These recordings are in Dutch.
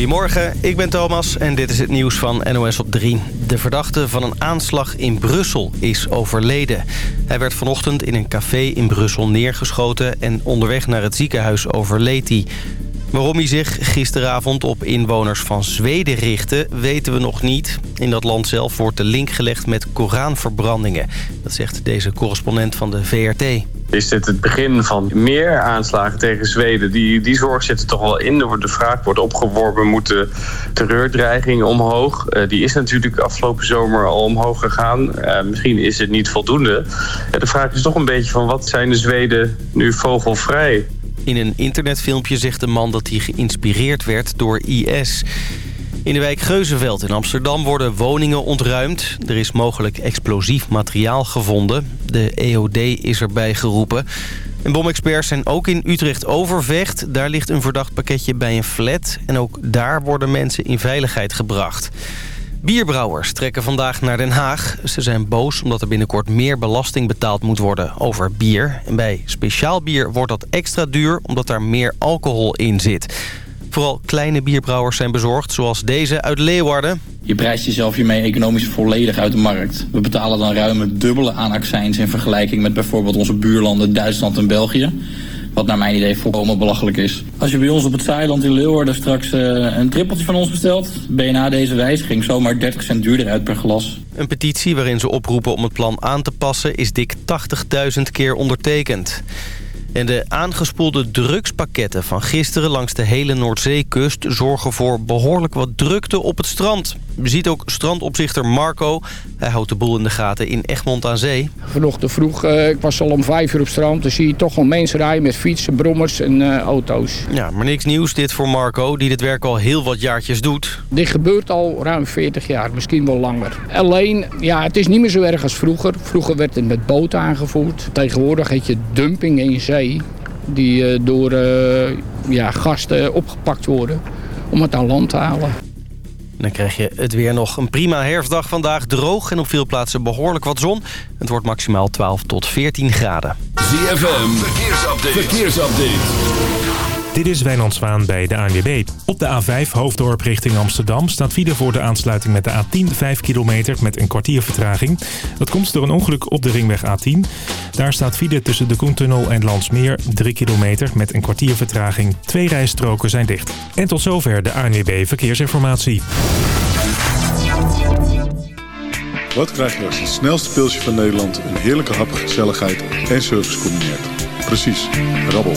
Goedemorgen, ik ben Thomas en dit is het nieuws van NOS op 3. De verdachte van een aanslag in Brussel is overleden. Hij werd vanochtend in een café in Brussel neergeschoten... en onderweg naar het ziekenhuis overleed hij. Waarom hij zich gisteravond op inwoners van Zweden richtte, weten we nog niet. In dat land zelf wordt de link gelegd met Koranverbrandingen. Dat zegt deze correspondent van de VRT. Is dit het begin van meer aanslagen tegen Zweden? Die, die zorg zit er toch wel in. De vraag wordt opgeworpen, moeten terreurdreigingen omhoog? Uh, die is natuurlijk afgelopen zomer al omhoog gegaan. Uh, misschien is het niet voldoende. Uh, de vraag is toch een beetje van wat zijn de Zweden nu vogelvrij? In een internetfilmpje zegt de man dat hij geïnspireerd werd door IS. In de wijk Geuzenveld in Amsterdam worden woningen ontruimd. Er is mogelijk explosief materiaal gevonden. De EOD is erbij geroepen. En bomexperts zijn ook in Utrecht Overvecht. Daar ligt een verdacht pakketje bij een flat. En ook daar worden mensen in veiligheid gebracht. Bierbrouwers trekken vandaag naar Den Haag. Ze zijn boos omdat er binnenkort meer belasting betaald moet worden over bier. En bij speciaal bier wordt dat extra duur omdat daar meer alcohol in zit. Vooral kleine bierbrouwers zijn bezorgd, zoals deze uit Leeuwarden. Je prijst jezelf hiermee economisch volledig uit de markt. We betalen dan ruim het dubbele aan accijns in vergelijking met bijvoorbeeld onze buurlanden Duitsland en België. Wat naar mijn idee volkomen belachelijk is. Als je bij ons op het Zeiland in Leeuwarden straks uh, een trippeltje van ons bestelt... ben je na deze wijziging zomaar 30 cent duurder uit per glas. Een petitie waarin ze oproepen om het plan aan te passen... is dik 80.000 keer ondertekend. En de aangespoelde drugspakketten van gisteren langs de hele Noordzeekust... zorgen voor behoorlijk wat drukte op het strand. Je ziet ook strandopzichter Marco. Hij houdt de boel in de gaten in Egmond aan Zee. Vanochtend vroeg, uh, ik was al om vijf uur op strand... dan zie je toch wel mensen rijden met fietsen, brommers en uh, auto's. Ja, maar niks nieuws dit voor Marco, die dit werk al heel wat jaartjes doet. Dit gebeurt al ruim 40 jaar, misschien wel langer. Alleen, ja, het is niet meer zo erg als vroeger. Vroeger werd het met boten aangevoerd. Tegenwoordig heet je dumping in zee... die uh, door ja, gasten opgepakt worden om het aan land te halen. Dan krijg je het weer nog een prima herfstdag vandaag. Droog en op veel plaatsen behoorlijk wat zon. Het wordt maximaal 12 tot 14 graden. ZFM, verkeersupdate. verkeersupdate. Dit is Wijnand Zwaan bij de ANWB. Op de A5 Hoofddorp richting Amsterdam staat file voor de aansluiting met de A10 5 kilometer met een kwartier vertraging. Dat komt door een ongeluk op de ringweg A10. Daar staat file tussen de Koentunnel en Landsmeer 3 kilometer met een kwartier vertraging. Twee rijstroken zijn dicht. En tot zover de ANWB Verkeersinformatie. Wat krijg je als het snelste pilsje van Nederland een heerlijke hap, gezelligheid en service combineert? Precies, rabbel.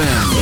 ZFM.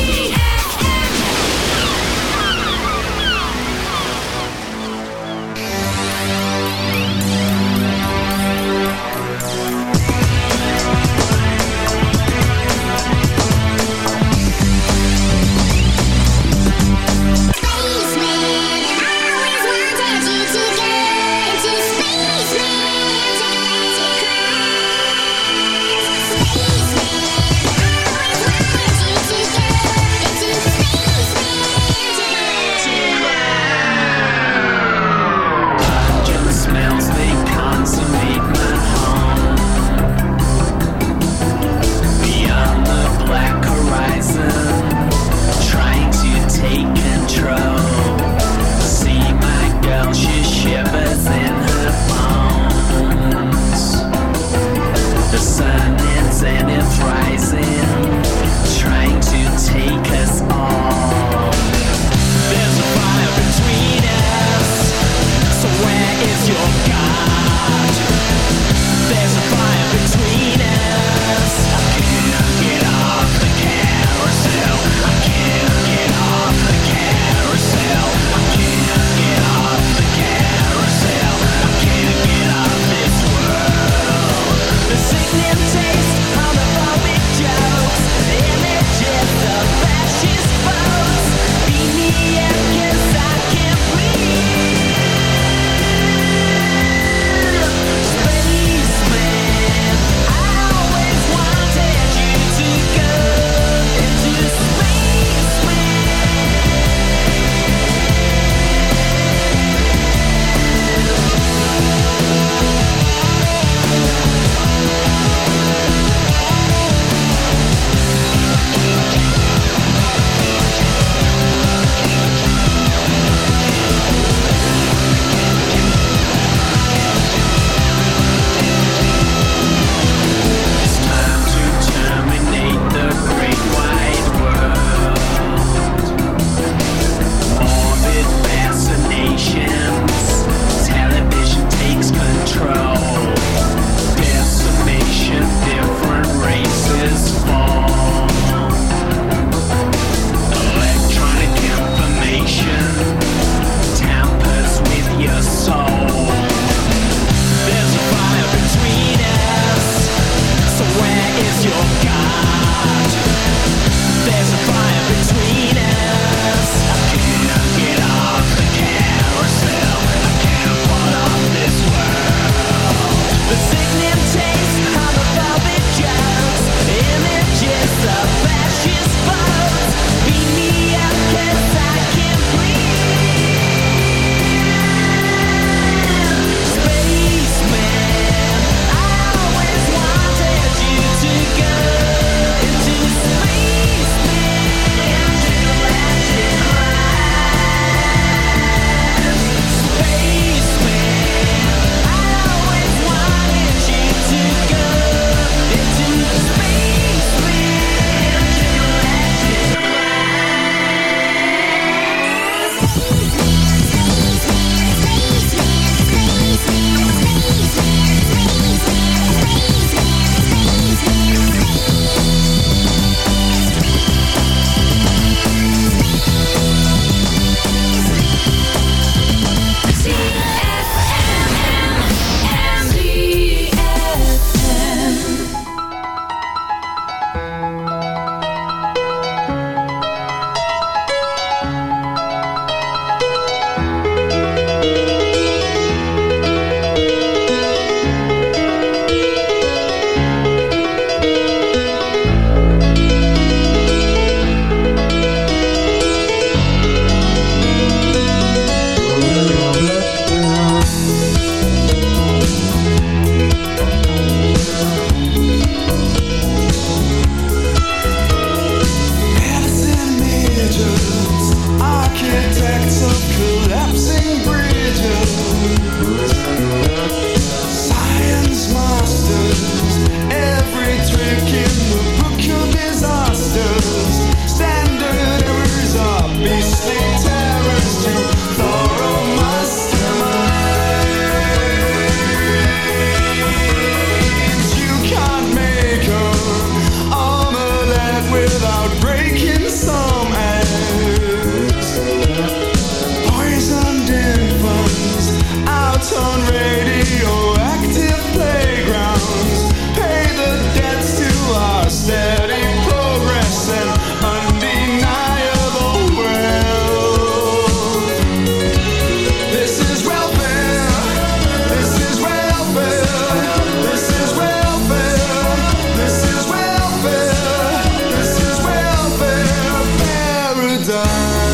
love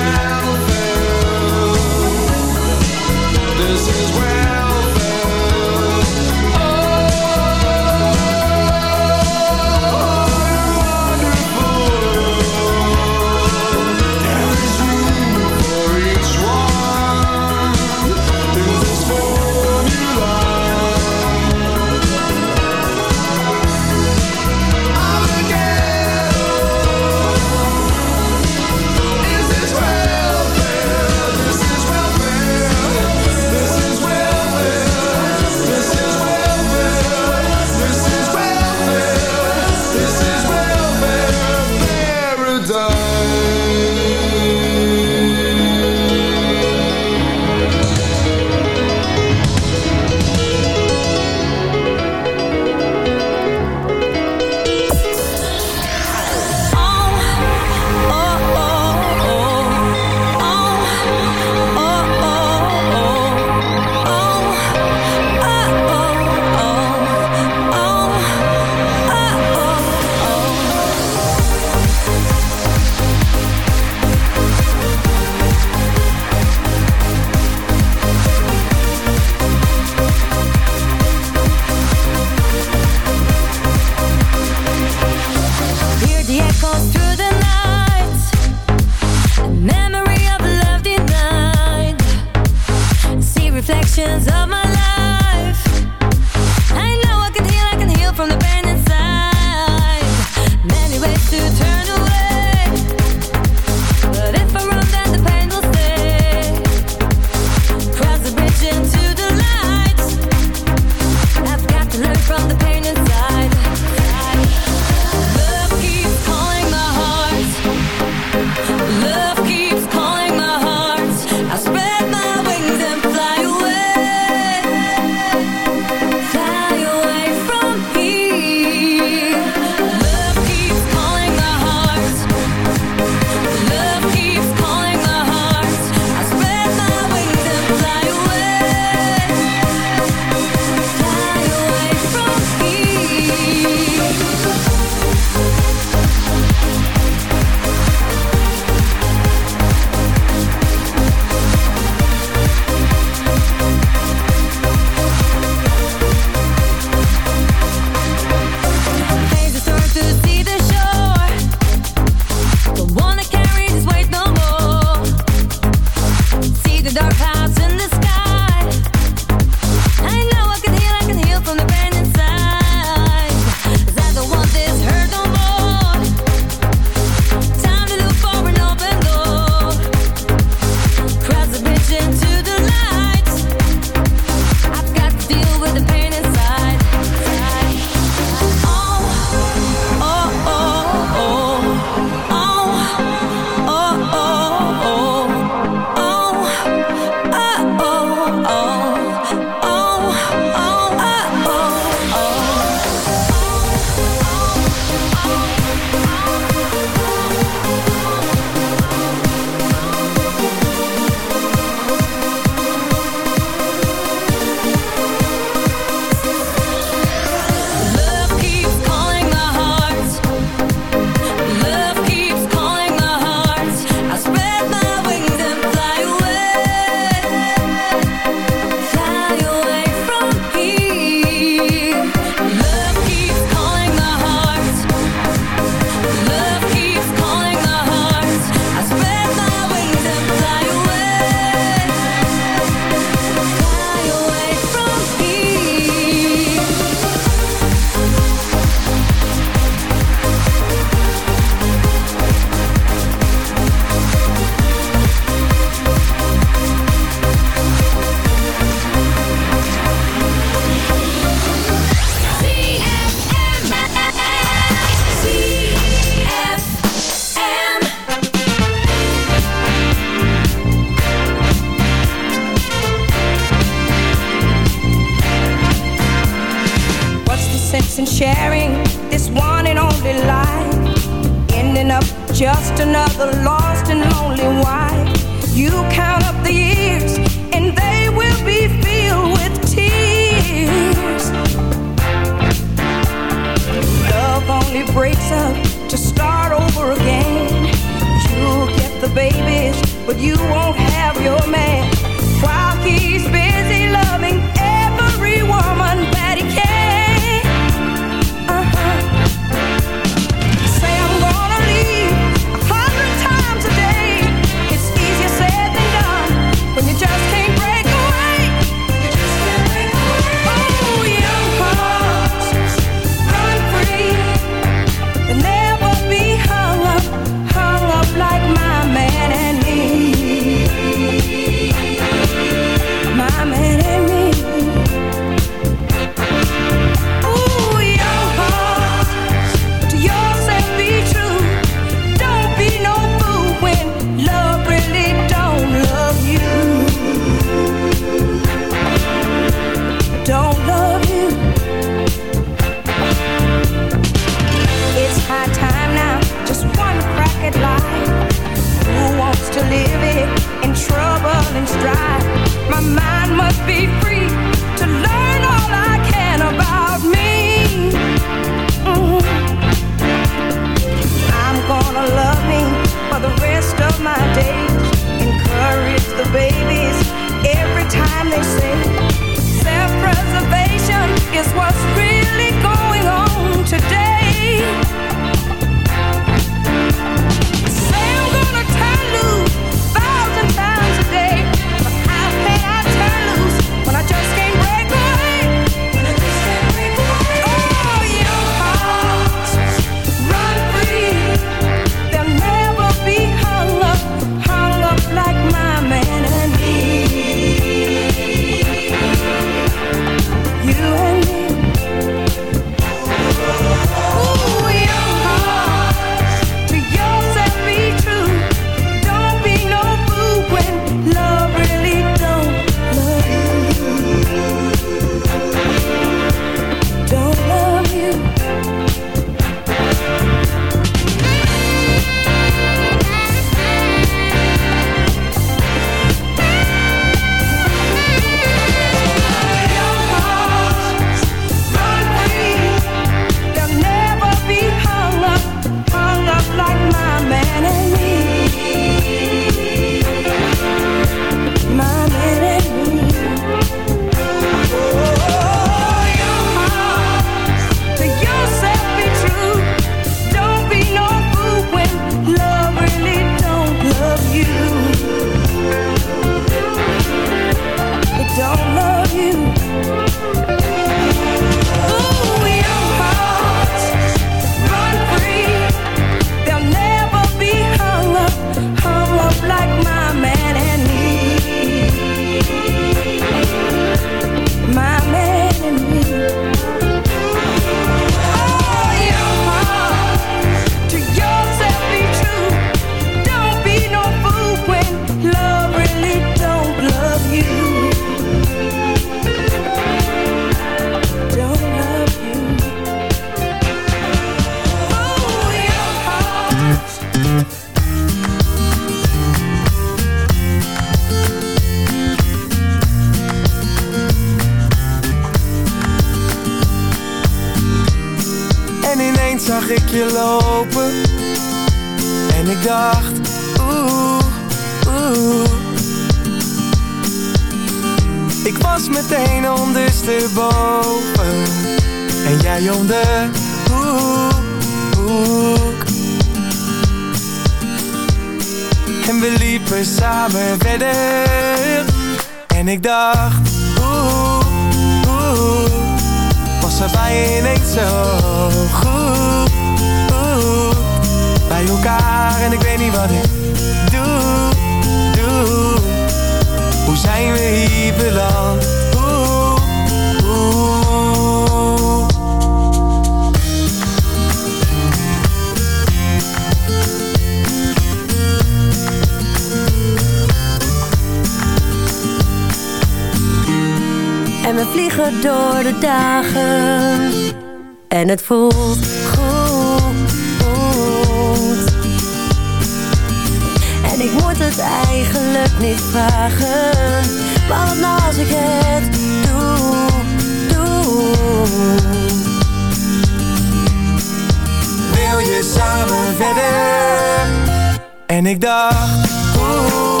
En ik dacht, hoe,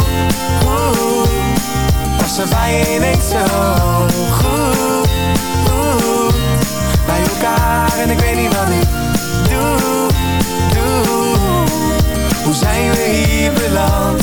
hoe, was er bij ineens zo goed, oeh, bij elkaar en ik weet niet wat ik doe, doe. Hoe zijn we hier beland?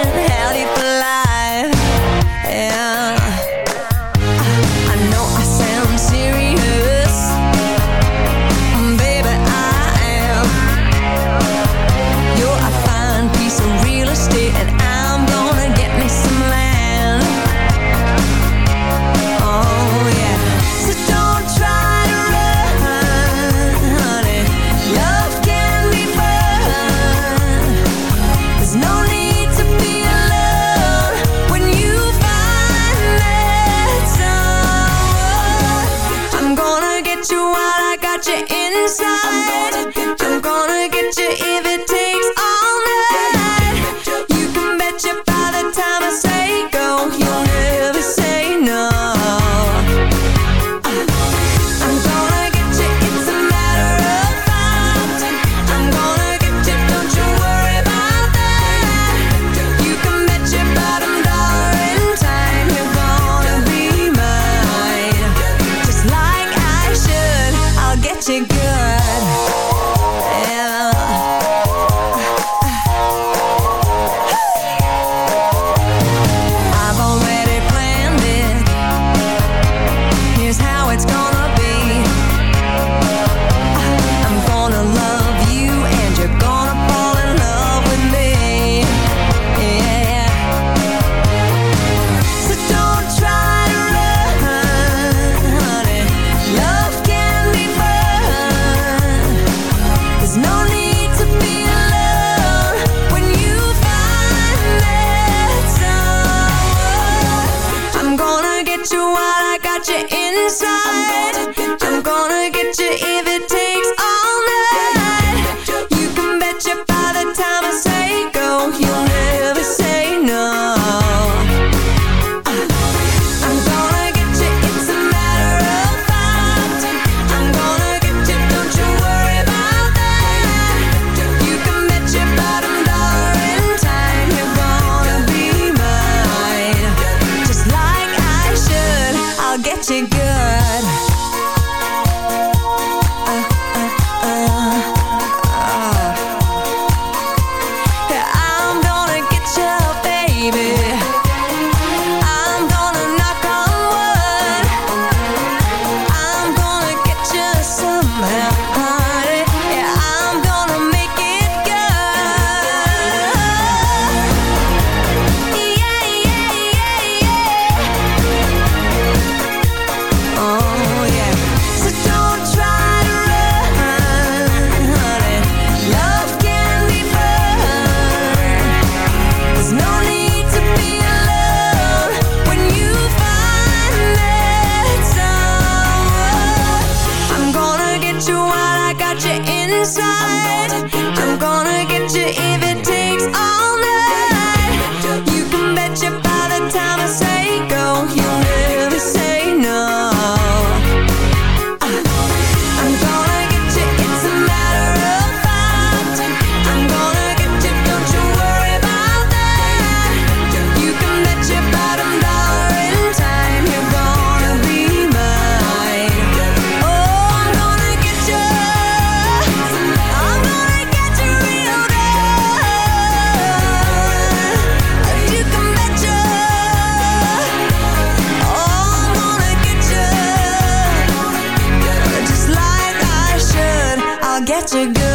to go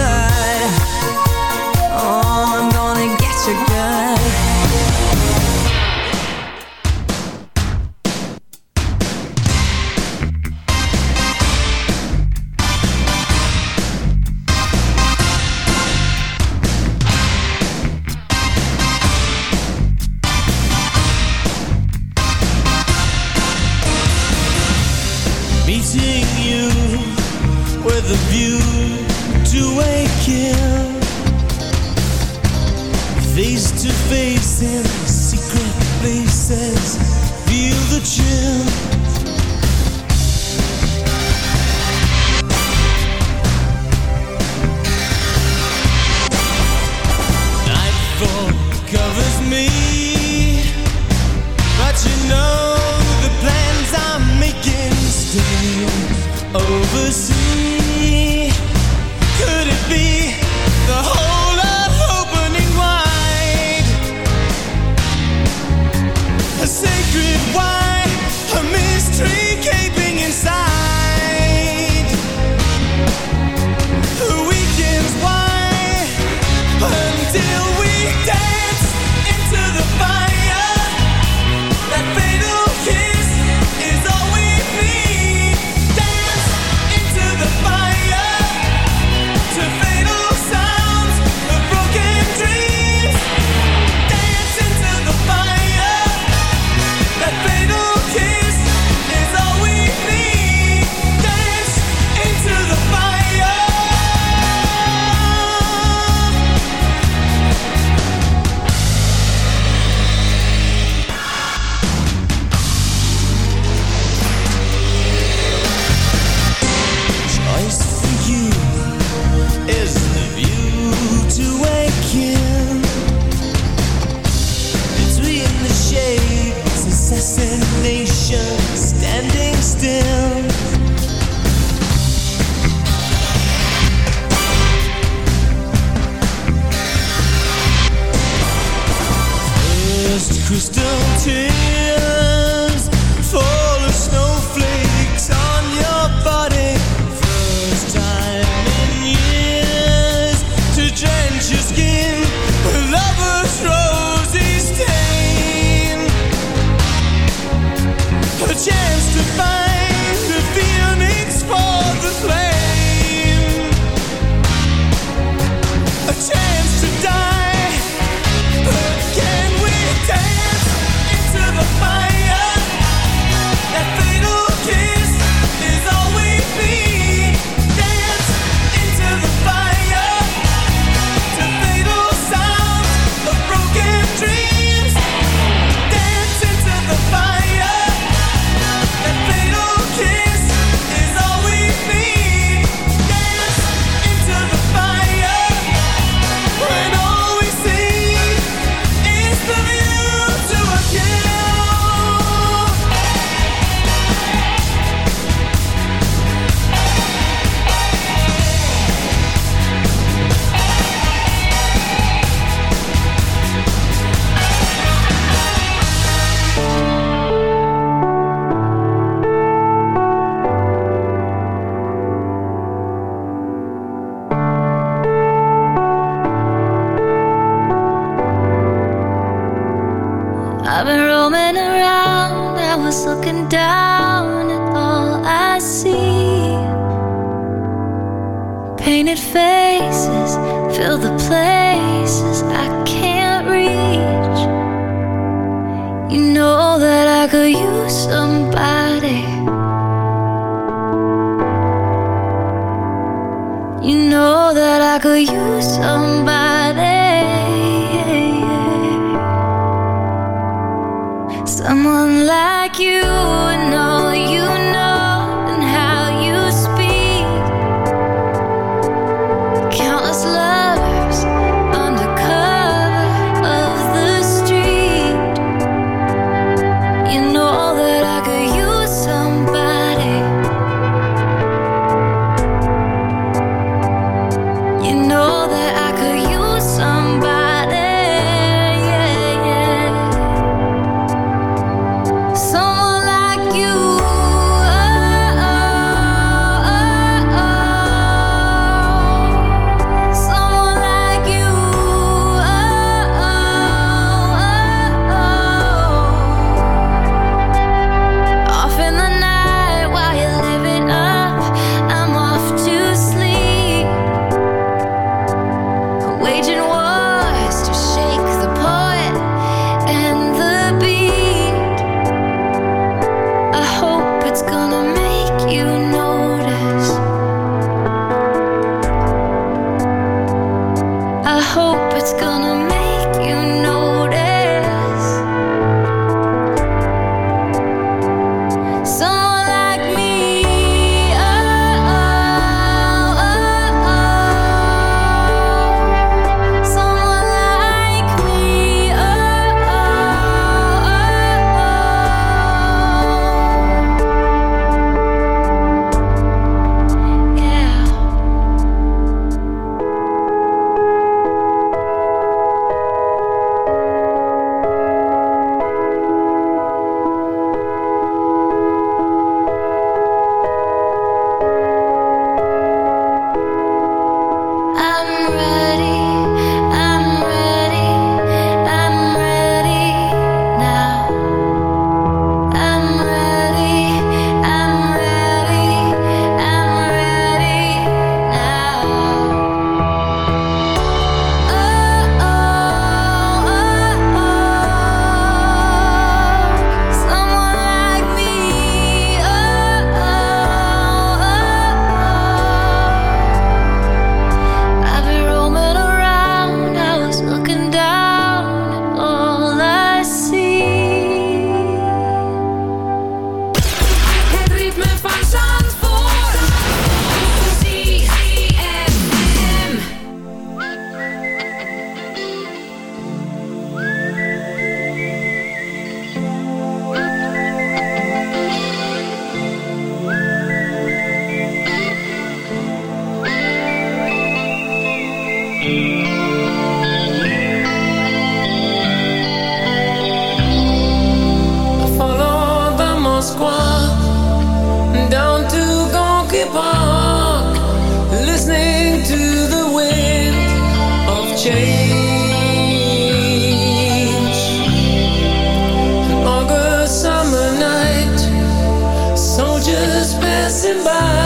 passing by,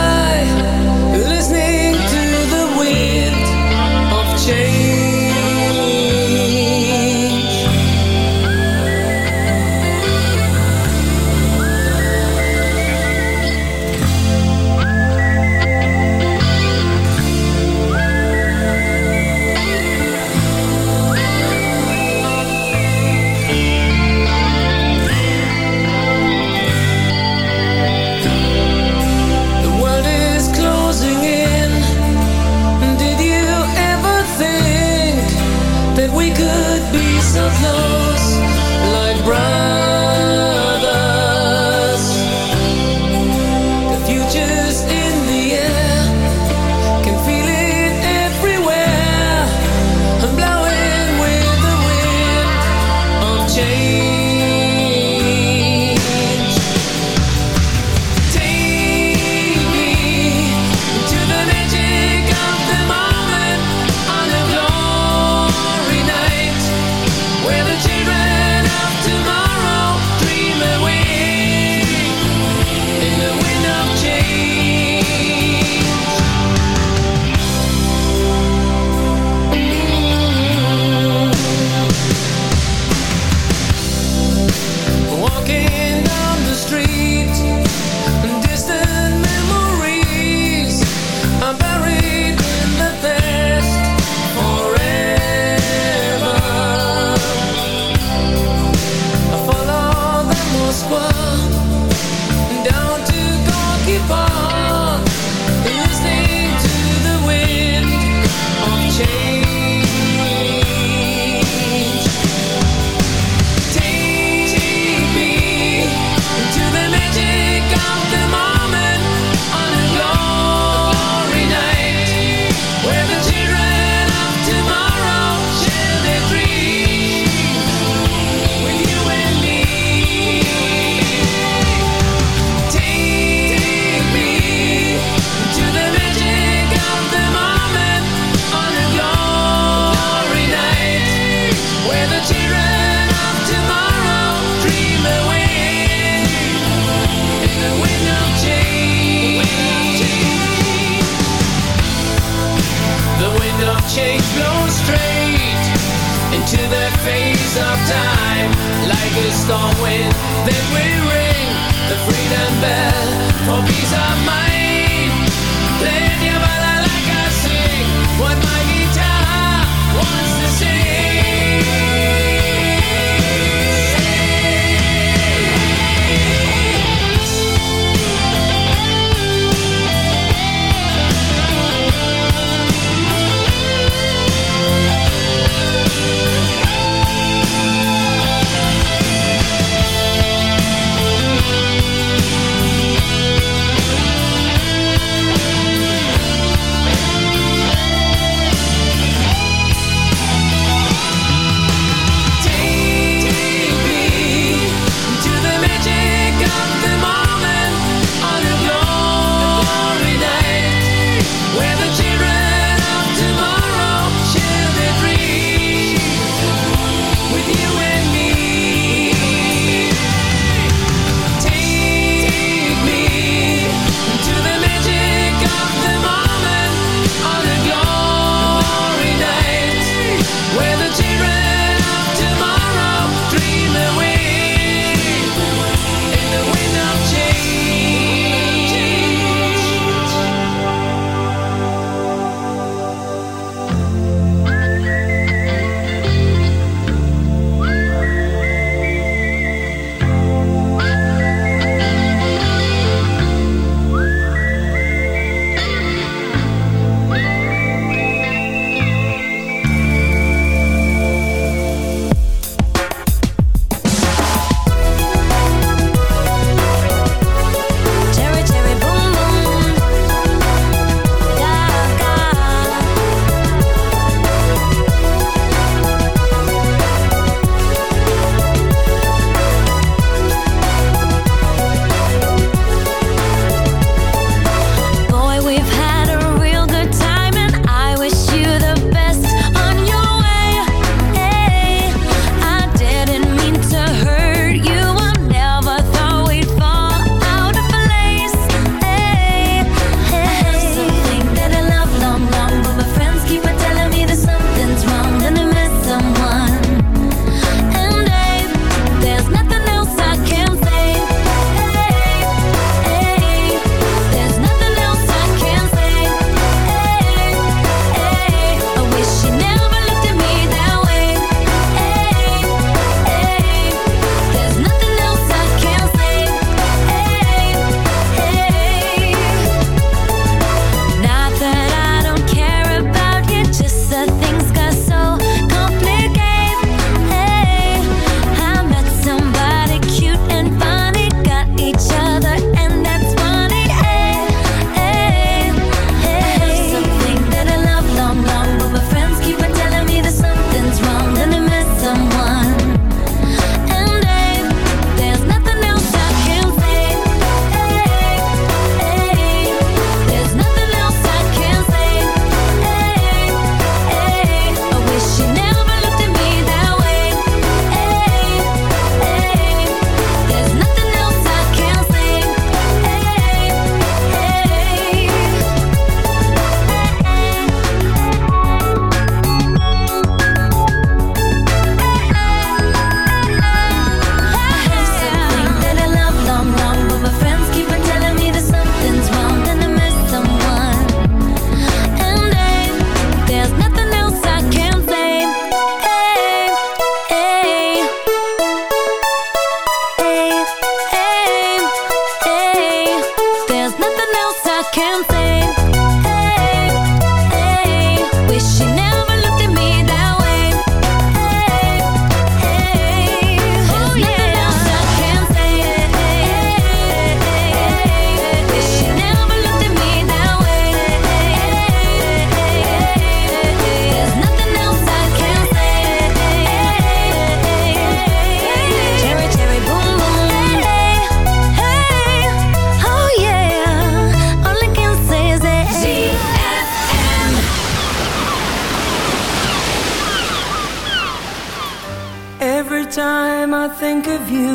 think of you,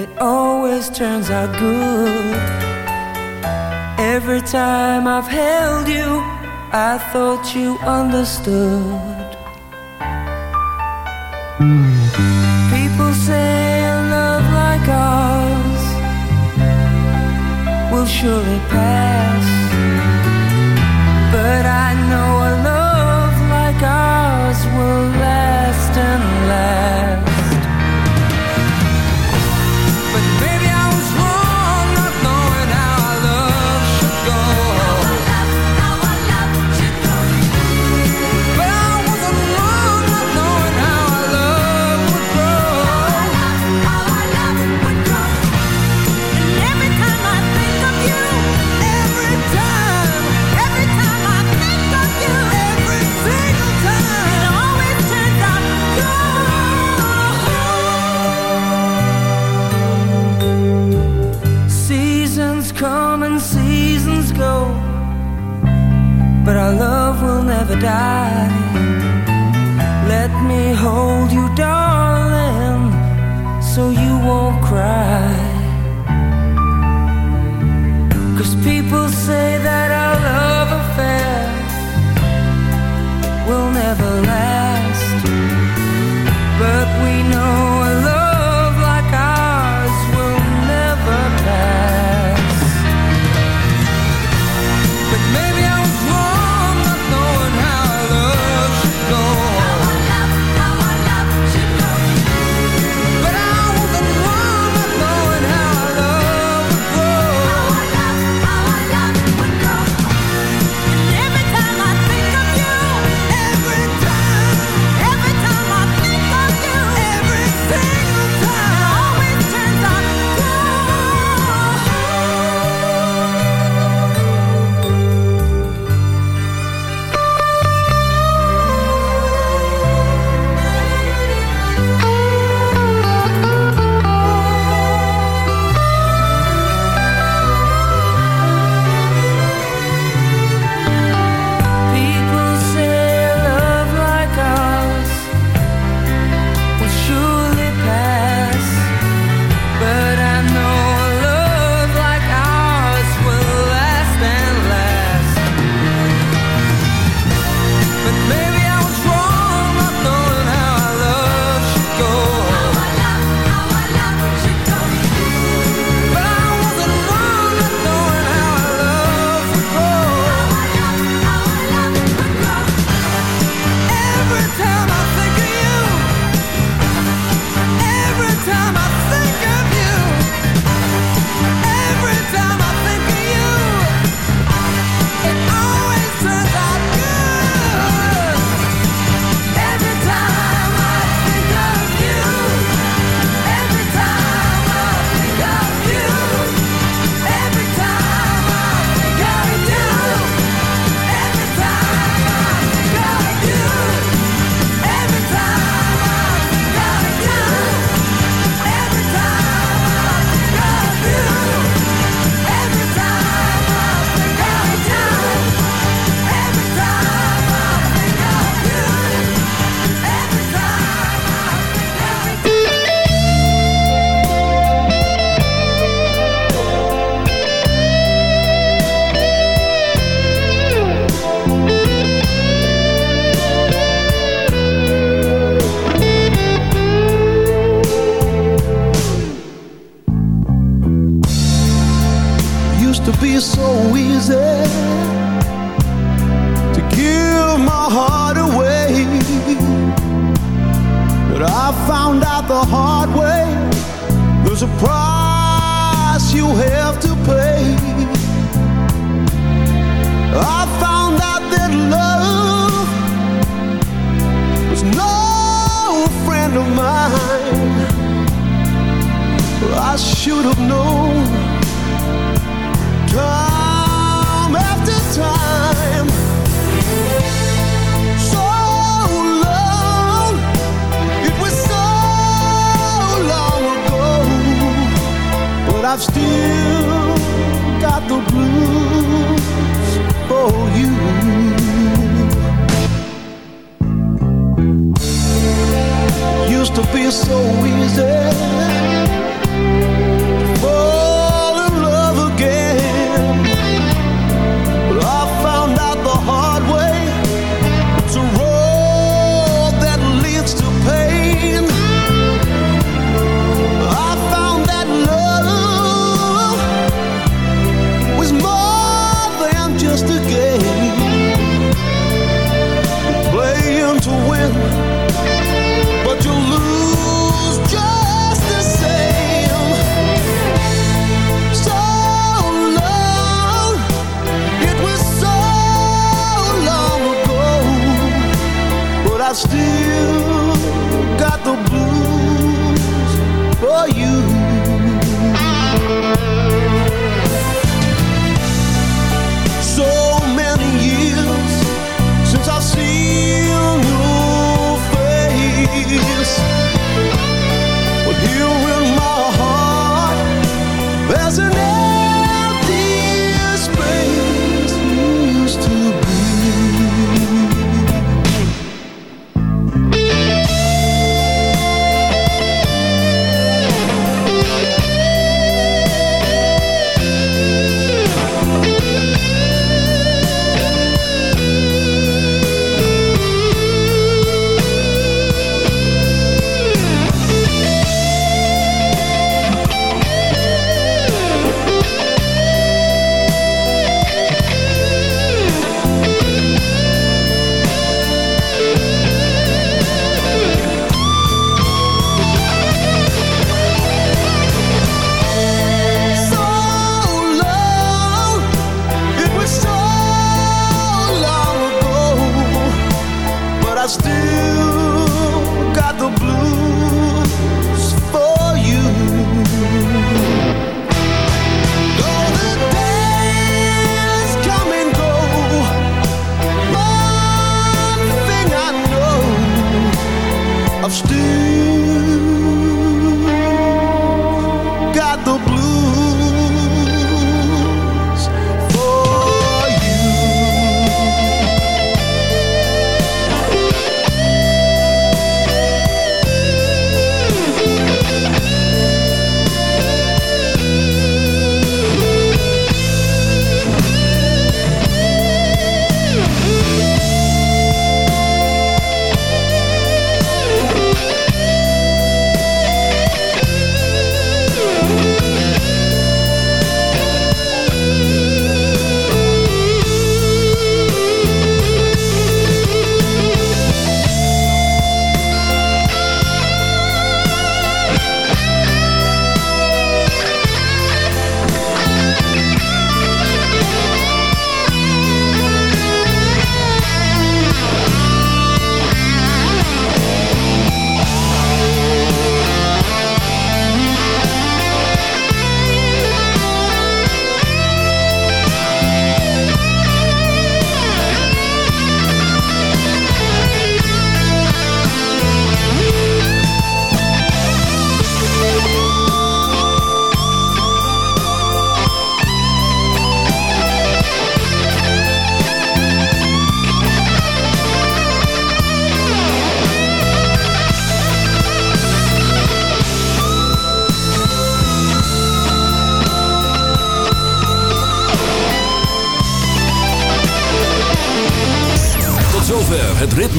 it always turns out good. Every time I've held you, I thought you understood. People say a love like ours will surely pass. But I know a love like ours will last and glad. Die. Let me hold